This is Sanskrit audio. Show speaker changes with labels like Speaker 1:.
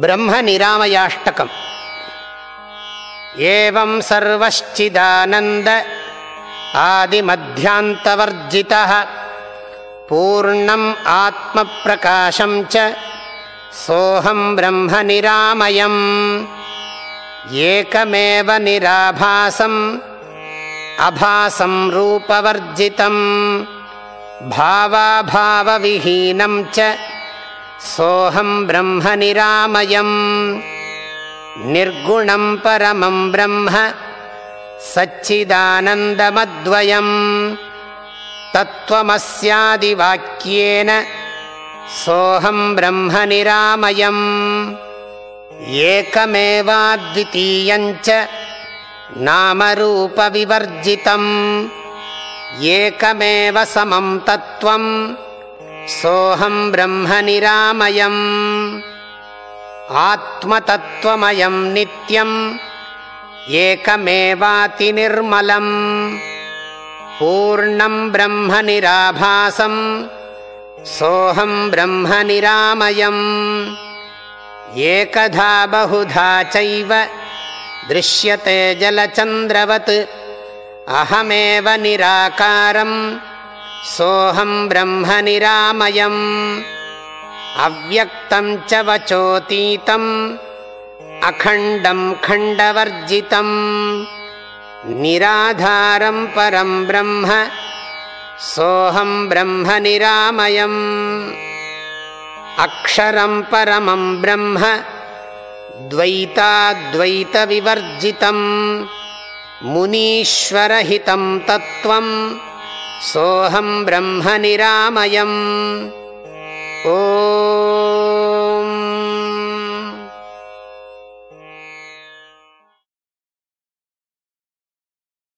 Speaker 1: ब्रह्मनिरामयाष्टकम्। एवं सर्वश्चिदानन्द आदिमध्यान्तवर्जितः पूर्णम् आत्मप्रकाशं च सोऽहं ब्रह्मनिरामयम्। एकमेव निराभासम् अभासं रूपवर्जितम् भावाभावविहीनं च सोऽहं ब्रह्मनिरामयम् निर्गुणं परमं ब्रह्म सच्चिदानन्दमद्वयम् तत्त्वमस्यादिवाक्येन सोऽहं ब्रह्मनिरामयम् एकमेवाद्वितीयञ्च नामरूपविवर्जितम् एकमेव समं तत्त्वम् सोऽहं ब्रह्मनिरामयम् आत्मतत्त्वमयं नित्यम् एकमेवातिनिर्मलम्। पूर्णं ब्रह्मनिराभासम् सोऽहं ब्रह्मनिरामयम् एकधा बहुधा चैव दृश्यते जलचन्द्रवत् अहमेव निराकारम् सोऽहं ब्रह्मनिरामयम् अव्यक्तं च वचोतीतम् अखण्डं खण्डवर्जितम्। निराधारं परं ब्रह्म सोऽहं ब्रह्मनिरामयम् अक्षरं परमं ब्रह्म द्वैताद्वैतविवर्जितम् मुनीश्वरहितं तत्त्वं सोऽहं ब्रह्मनिरामयम्। ओ